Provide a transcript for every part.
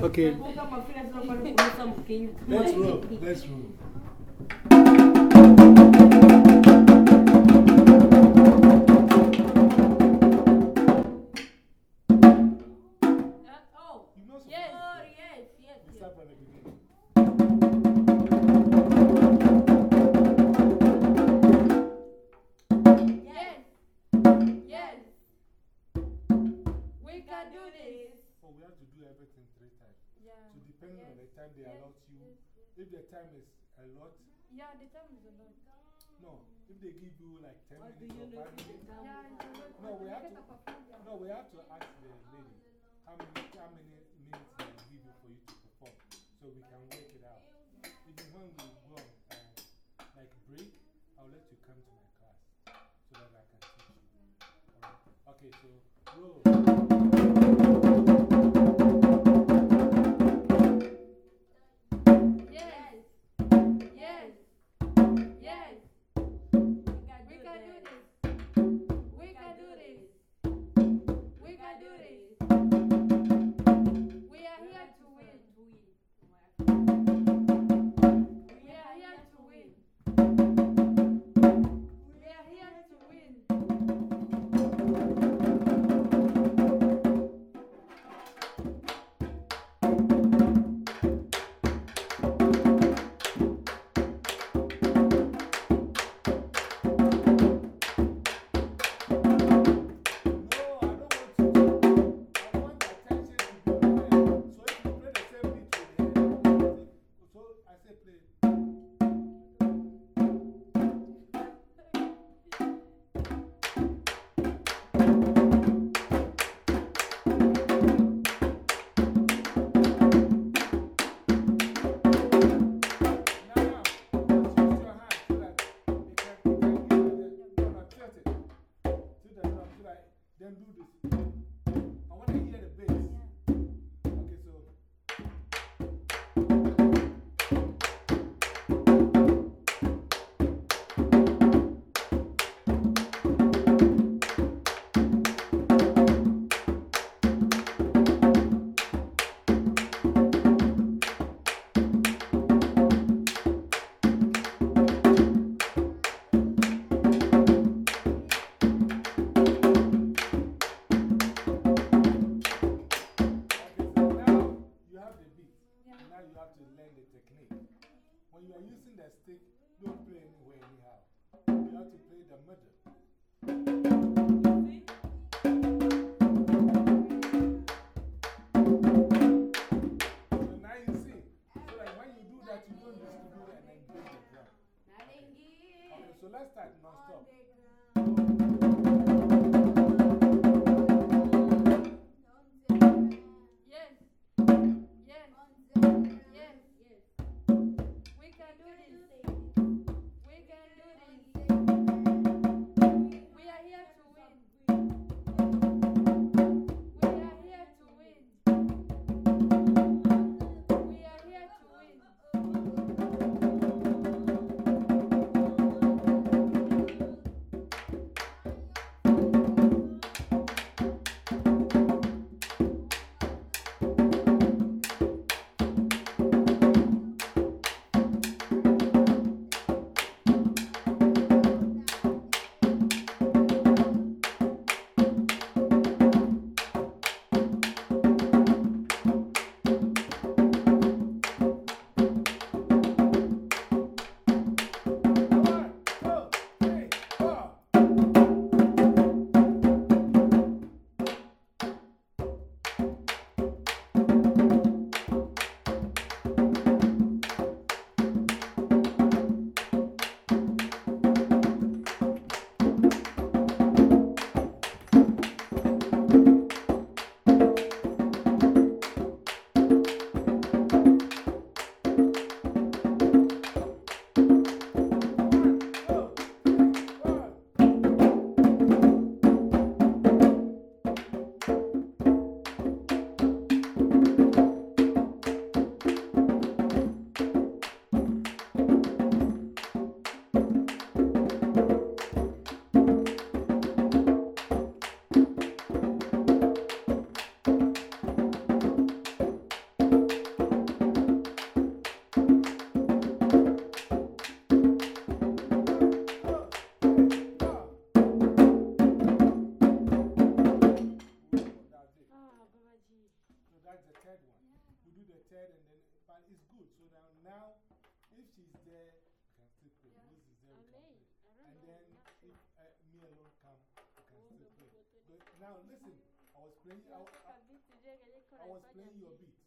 Okay. Let's roll. Let's roll. To do everything three times. Yeah. So, depending on the time they Yes, allot you, yes, yes. if the time is a lot, Yeah, the time is a lot. no. If they give you like 10 What do minutes you or know 5 minutes, Yeah, it's a lot. No, we have Take to- a perform. no, we have to ask the lady how many, how many minutes they will give you for you to perform so we can work it out. Even when we go on uh, like break, I'll let you come to my class so that I can teach you. Alright? Okay, so roll. We then do this. I want to hear the bass. So let's start non-stop. Third one. We do the third and then, but it's good. So now, now if she's there, we can still play. Yeah. This is there, I we can play. And then I'm if uh, me alone come, we can Oh, still play. But now listen, I was playing, I, I, I was playing your beat.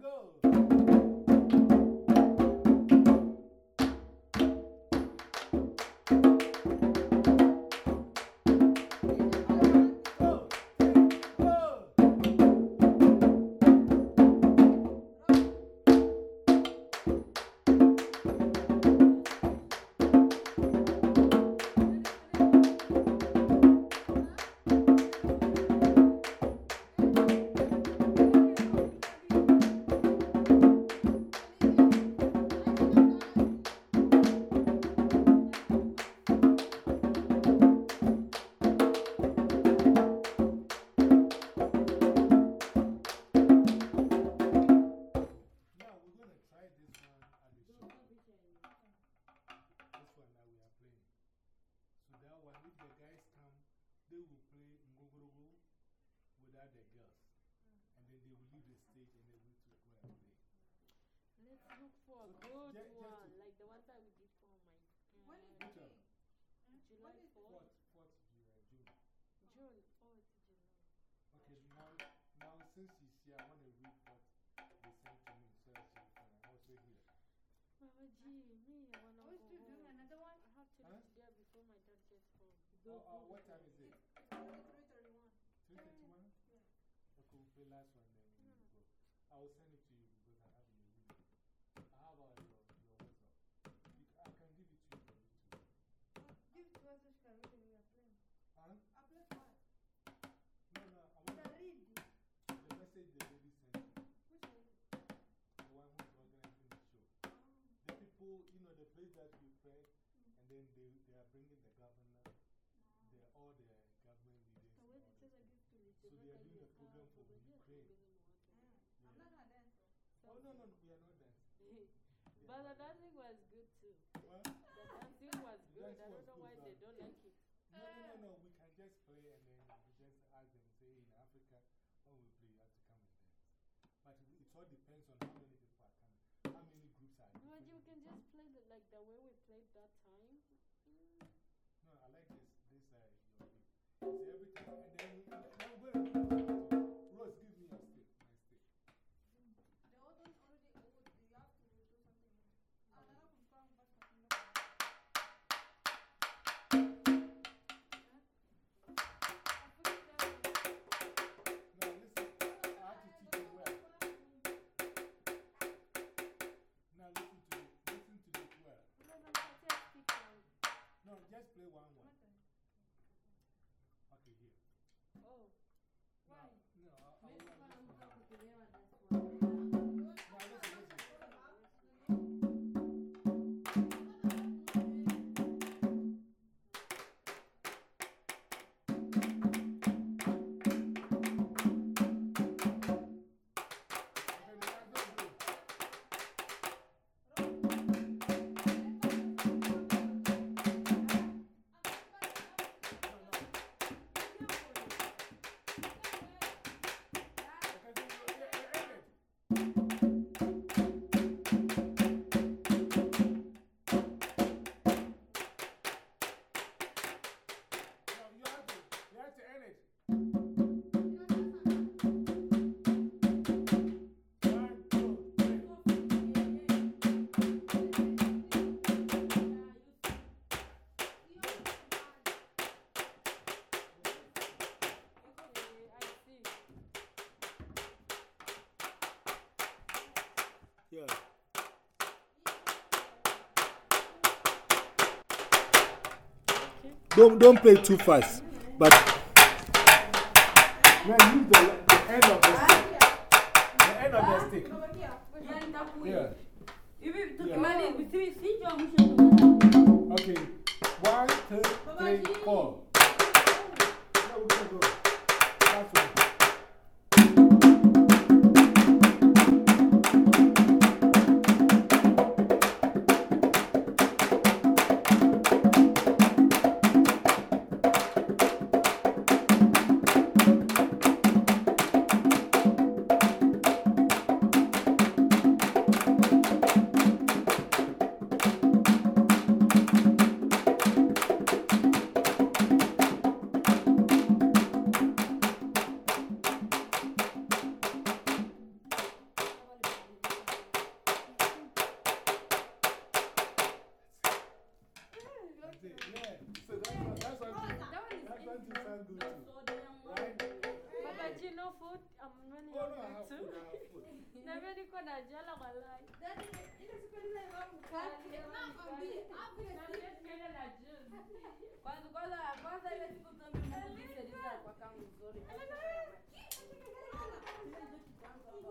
Three, go. They will play Ngogorogo without the girls. And then they will leave the stage and they will to go and play. Let's look for a good ju- just one, to- like the one that we did for my When is Which one? July 4th. Fourth, fourth Ju- uh, June. June. Oh, it's July. Okay, now, now since she's here, I want to read what they sent to me so that she can also hear. Mama G, me, I wanna Are we go still doing home. another one? I have to Huh? reach there before my dad gets home. Oh, uh, what time is it? It's only 331. 331? Yeah. Okay, we'll play last one then mm-hmm. we will go. I will send it to you because I have your email. How about your, your WhatsApp? You, ca- I can give it to you for you too. Give to us so she can read it when we are playing. Huh? I play what? No, no, I The want read. the message the lady sent you. Which one? The one who's organizing the show. The people, you know, the place that we play, and then they, they are bringing the governor, the, all the government leaders. So and when all it the says I things. give to So they are doing the program for Ukraine. Yeah. I'm not a dancer. Oh, no, no, no, we are not dancing. We But the not dancing was good too. What? The dancing was good. I dancing was don't know why they don't like it. No, no, no, no, we can just play and then we just ask them, say, in Africa, when we play, you have to come and dance. But it it all depends on how Don't, don't play too fast. But now use the, the end of the stick. The end of the stick. Yeah. Yeah. Okay. One, two, three, four. na jala walai. Dadi ile siku ile imamu kati. Naambia hapo ile siku ile na juzi. Kwanza kwanza kwanza ile siku tuombe Mungu msaada kwa kangu nzuri.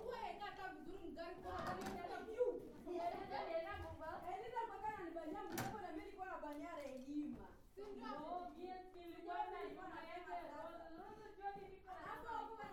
Uwe kata vizuri mgari kwa view. Dadi ina mbwa. Elida kwa kana ni banyama mdogo na mimi nilikuwa na banyara elima. Sio mimi nilikuwa na nilikuwa na yeye. Sasa nilikuwa na